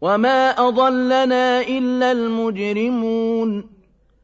وَمَا أَضَلَّنَا إِلَّا الْمُجْرِمُونَ